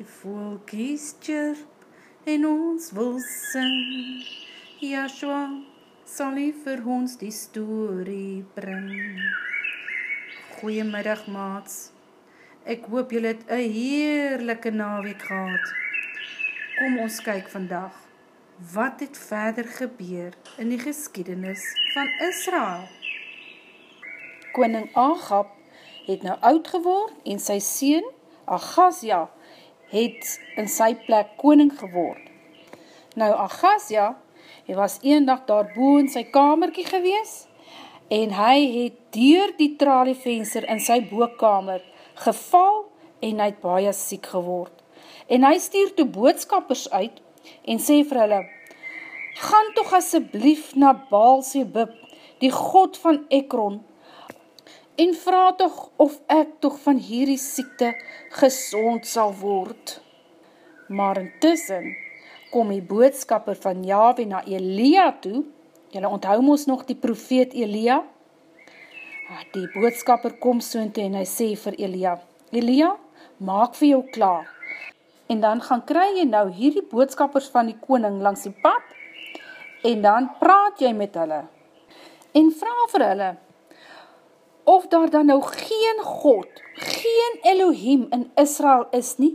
Die voelkies chirp en ons wil sing. Joshua sal nie vir ons die story bring. Goeiemiddag maats. Ek hoop julle het 'n heerlike naweek gehad. Kom ons kyk vandag. Wat het verder gebeur in die geskiedenis van Israel? Koning Agab het nou oud geword en sy seun Agasja het in sy plek koning geword. Nou Agasja, hy was een dag daarboe in sy kamerkie gewees en hy het dier die tralievenster in sy boekkamer geval en hy het baie siek geword. En hy stuur toe boodskappers uit en sê vir hulle, Gaan toch asseblief na Baalsebub, die God van Ekron, en vraag toch of ek toch van hierdie siekte gezond sal word. Maar intussen kom die boodskapper van Yahweh na Elia toe, jylle onthou ons nog die profeet Elia, ah, die boodskapper kom so toe en hy sê vir Elia, Elia, maak vir jou klaar, en dan gaan kry jy nou hierdie boodskappers van die koning langs die pad, en dan praat jy met hulle, en vraag vir hulle, of daar dan nou geen God, geen Elohim in Israel is nie,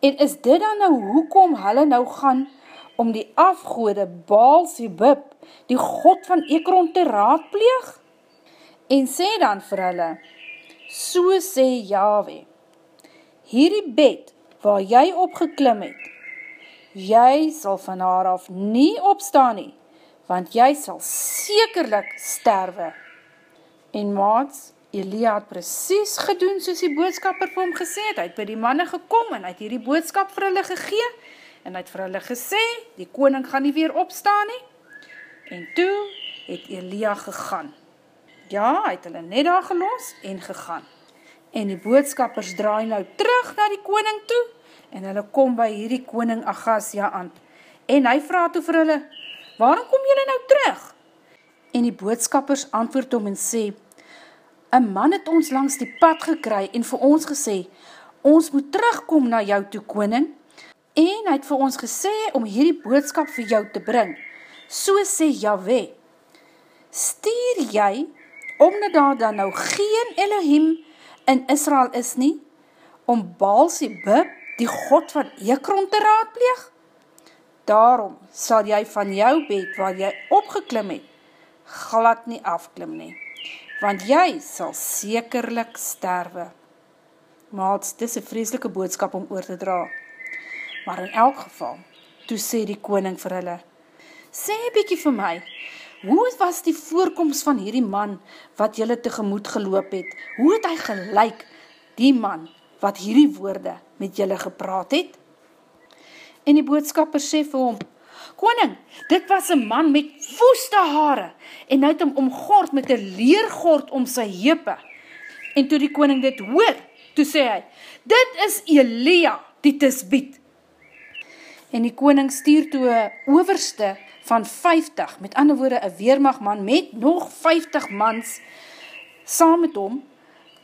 en is dit dan nou hoekom hulle nou gaan om die afgoede Baal Zebub, die God van Ekron te raadpleeg? En sê dan vir hulle, so sê Yahweh, hierdie bed waar jy opgeklim het, jy sal van haar af nie opstaan nie, want jy sal sekerlik sterwe. En maats, Elia het precies gedoen soos die boodskapper vir hom gesê het. Hy het by die manne gekom en hy het hierdie boodskap vir hulle gegee en hy het vir hulle gesê, die koning gaan nie weer opstaan nie. En toe het Elia gegaan. Ja, hy het hulle net daar gelos en gegaan. En die boodskappers draai nou terug na die koning toe en hulle kom by hierdie koning Agasja aan. En hy vraag toe vir hulle, waarom kom julle nou terug? En die boodskappers antwoord om en sê, Een man het ons langs die pad gekry en vir ons gesê, ons moet terugkom na jou toe koning, en hy het vir ons gesê om hierdie boodskap vir jou te bring. So sê Yahweh, stuur jy, omdat daar dan nou geen Elohim in Israel is nie, om Baalsebub, die God van Ekron te raadpleeg? Daarom sal jy van jou bed, waar jy opgeklim het, glad nie afklim nie, want jy sal sekerlik sterwe. Maats, dis een vreselike boodskap om oor te dra. Maar in elk geval, toe sê die koning vir hulle, sê bykie vir my, hoe was die voorkomst van hierdie man wat jylle tegemoet geloop het? Hoe het hy gelijk, die man wat hierdie woorde met jylle gepraat het? En die boodskapper sê vir hom, Koning, dit was een man met woeste haare en hy het hom omgord met een leergord om sy hepe. En toe die koning dit hoor, toe sê hy, dit is Elia die tisbiet. En die koning stuur toe een overste van 50, met ander woorde een weermagman met nog 50 mans saam met hom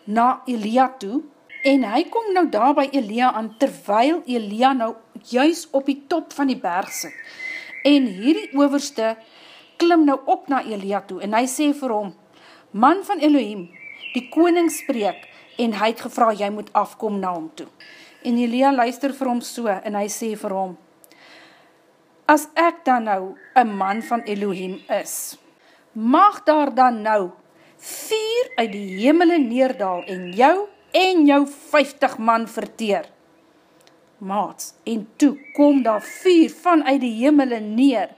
na Elia toe en hy kom nou daar by Elia aan terwyl Elia nou juist op die top van die berg sit. En hierdie overste klim nou op na Elia toe en hy sê vir hom, man van Elohim, die koning spreek en hy het gevra, jy moet afkom na hom toe. En Elia luister vir hom so en hy sê vir hom, as ek dan nou een man van Elohim is, mag daar dan nou vier uit die hemele neerdaal en jou en jou 50 man verteer maats, en toe kom daar vuur vanuit die hemele neer,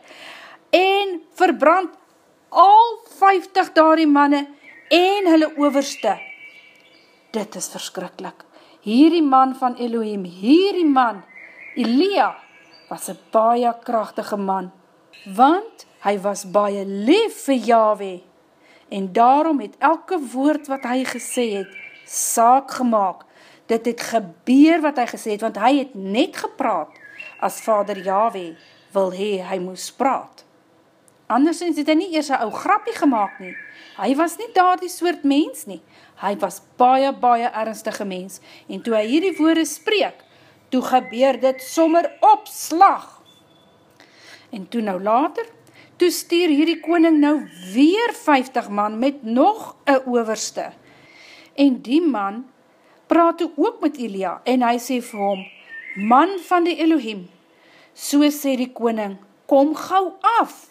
en verbrand al 50 daar die manne, en hulle overste. Dit is verskrikkelijk. Hierdie man van Elohim, hierdie man, Elia, was een baie krachtige man, want hy was baie lief vir Yahweh, en daarom het elke woord wat hy gesê het, saak gemaakt, dit het gebeur wat hy gesê het, want hy het net gepraat, as vader Yahweh wil hee, hy moes praat. Andersens het hy nie eers een ou grappie gemaakt nie, hy was nie daar die soort mens nie, hy was baie, baie ernstige mens, en toe hy hierdie woorde spreek, toe gebeur dit sommer op slag. En toe nou later, toe stuur hierdie koning nou weer 50 man met nog een overste. En die man praat toe ook met Elia en hy sê vir hom, man van die Elohim, so sê die koning, kom gauw af.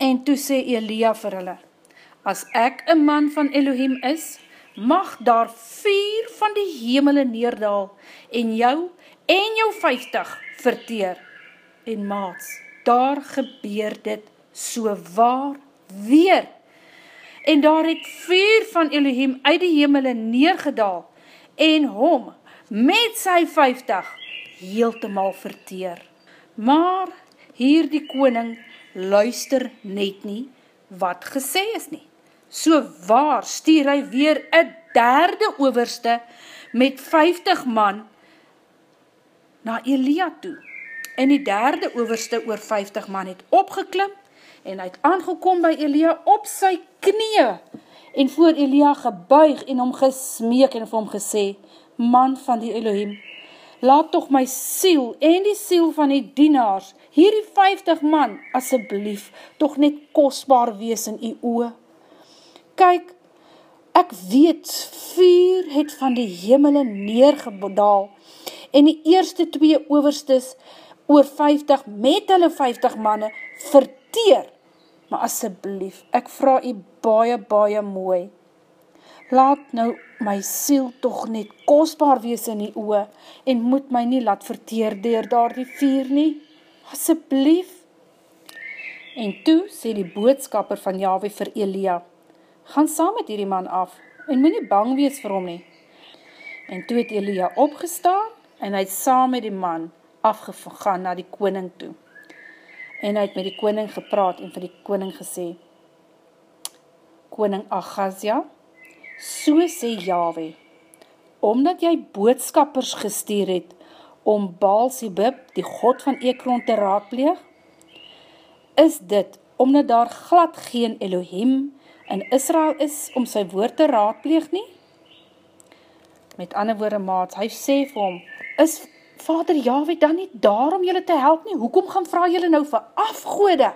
En toe sê Elia vir hulle, as ek een man van Elohim is, mag daar vier van die hemele neerdaal en jou en jou 50 verteer. En maats, daar gebeur dit so waar weer. En daar het vier van Elohim uit die hemele neergedaal en hom met sy 50 heeltemaal verteer. Maar hier die koning luister net nie wat gesê is nie. So waar stuur hy weer een derde overste met 50 man na Elia toe. En die derde overste oor 50 man het opgeklim en hy het aangekom by Elia op sy knie en voor Elia gebuig en hom gesmeek en vir hom gesê, man van die Elohim, laat toch my siel en die siel van die dienaars, hierdie 50 man, asseblief, toch net kostbaar wees in die oe kyk, ek weet, vuur het van die hemele neergedaal, en die eerste twee overstes oor 50 met hulle 50 manne verteer. Maar asseblief, ek vraag u baie, baie mooi, laat nou my siel toch net kostbaar wees in die oe, en moet my nie laat verteer door daar die vuur nie, asseblief. En toe sê die boodskapper van Yahweh vir Elia, gaan saam met hierdie man af, en moet nie bang wees vir hom nie. En toe het Elia opgestaan, en hy het saam met die man afgegaan na die koning toe. En hy het met die koning gepraat, en vir die koning gesê, Koning Agazia, so sê Yahweh, omdat jy boodskappers gestuur het, om Baal Sibib, die God van Ekron, te raadpleeg, is dit, omdat daar glad geen Elohim, in Israel is om sy woord te raadpleeg nie? Met ander woorde maat, hy sê vir hom, is vader Yahweh dan nie daar om julle te help nie? Hoekom gaan vraag julle nou vir afgoede?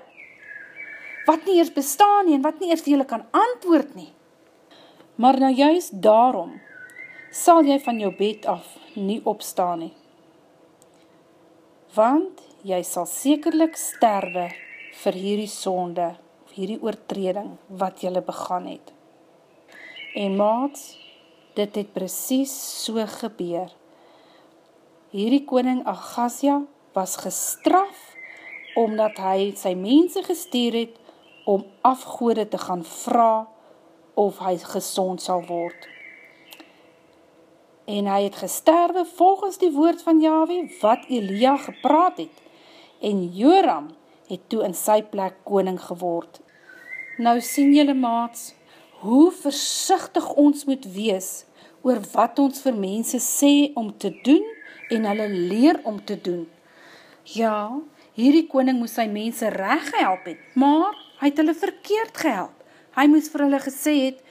Wat nie eers bestaan nie en wat nie eers vir julle kan antwoord nie? Maar nou juist daarom, sal jy van jou bed af nie opstaan nie. Want jy sal sekerlik sterwe vir hierdie sonde hierdie oortreding wat jylle begaan het. En maats, dit het precies so gebeur. Hierdie koning Agasia was gestraf omdat hy sy mense gestuur het om afgoede te gaan vraag of hy gezond sal word. En hy het gesterwe volgens die woord van Yahweh wat Elia gepraat het. En Joram het toe in sy plek koning geword Nou sien jylle maats, hoe versichtig ons moet wees oor wat ons vir mense sê om te doen en hulle leer om te doen. Ja, hierdie koning moes sy mense recht gehelp het, maar hy het hulle verkeerd gehelp. Hy moes vir hulle gesê het,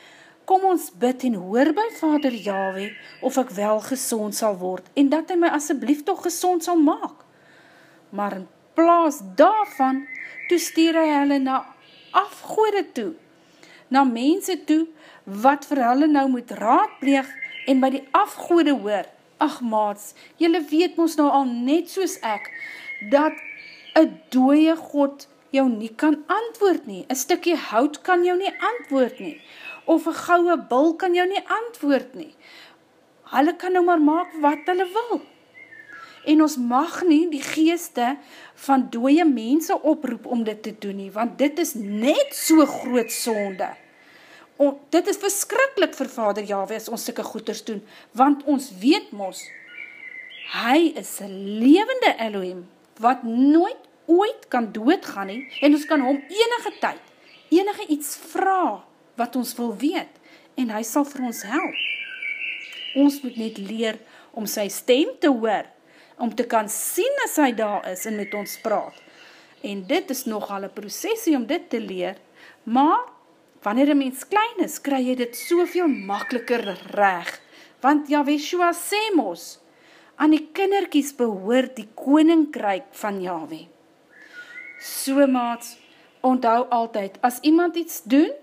kom ons bid en hoor by vader Yahweh of ek wel gezond sal word en dat hy my asseblief toch gezond sal maak. Maar in plaas daarvan, toe stuur hy hulle na afgoede toe, na mense toe, wat vir hulle nou moet raadpleeg, en by die afgoede hoor, ach maats, jylle weet ons nou al net soos ek, dat een dooie God jou nie kan antwoord nie, een stukje hout kan jou nie antwoord nie, of een gouwe bul kan jou nie antwoord nie, hulle kan nou maar maak wat hulle wil, en ons mag nie die geeste van dooie mense oproep om dit te doen nie, want dit is net so groot sonde. On, dit is verskrikkelijk vir vader Yahweh as ons sikke goeders doen, want ons weet mos, hy is een levende Elohim, wat nooit ooit kan doodgaan nie, en ons kan hom enige tyd, enige iets vraag, wat ons wil weet, en hy sal vir ons help. Ons moet net leer om sy stem te hoor, om te kan sien as hy daar is en met ons praat. En dit is nogal een procesie om dit te leer, maar wanneer een mens klein is, kry jy dit soveel makkeliker reg. Want Yahweh sê mos, aan die kinderkies behoort die koninkryk van Yahweh. So maats, onthou altyd, as iemand iets doen,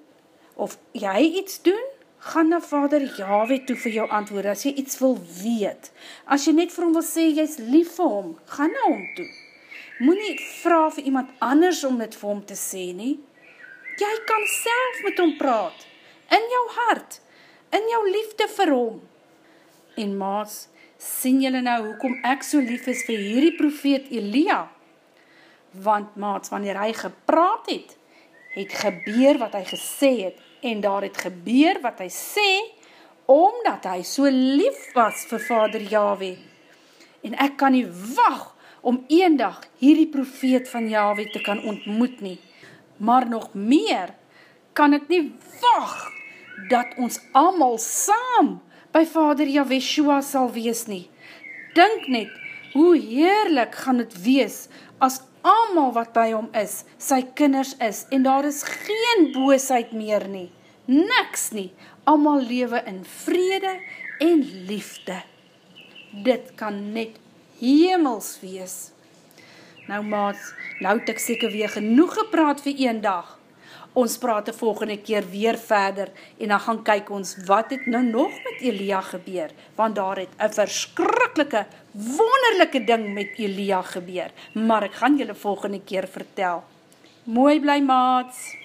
of jy iets doen, gaan na vader Yahweh toe vir jou antwoord, as jy iets wil weet. As jy net vir hom wil sê, jy is lief vir hom, gaan na hom toe. Moe nie vraag vir iemand anders om dit vir hom te sê nie. Jy kan self met hom praat, in jou hart, in jou liefde vir hom. En maas, sien jylle nou hoekom ek so lief is vir hierdie profeet Elia? Want maats, wanneer hy gepraat het, het gebeur wat hy gesê het, en daar het gebeur wat hy sê, omdat hy so lief was vir vader Yahweh. En ek kan nie wacht om een dag hierdie profeet van Yahweh te kan ontmoet nie. Maar nog meer kan ek nie wacht dat ons allemaal saam by vader Yahweh sal wees nie. Dink net, hoe heerlik gaan het wees as allemaal wat by hom is, sy kinders is, en daar is geen boosheid meer nie, niks nie, allemaal lewe in vrede en liefde. Dit kan net hemels wees. Nou maats, nou het ek seker weer genoeg gepraat vir een dag, ons praat die volgende keer weer verder en dan gaan kyk ons wat het nou nog met Elia gebeur, want daar het een verskrikkelike, wonderlijke ding met Elia gebeur, maar ek gaan julle volgende keer vertel. Mooi bly maats!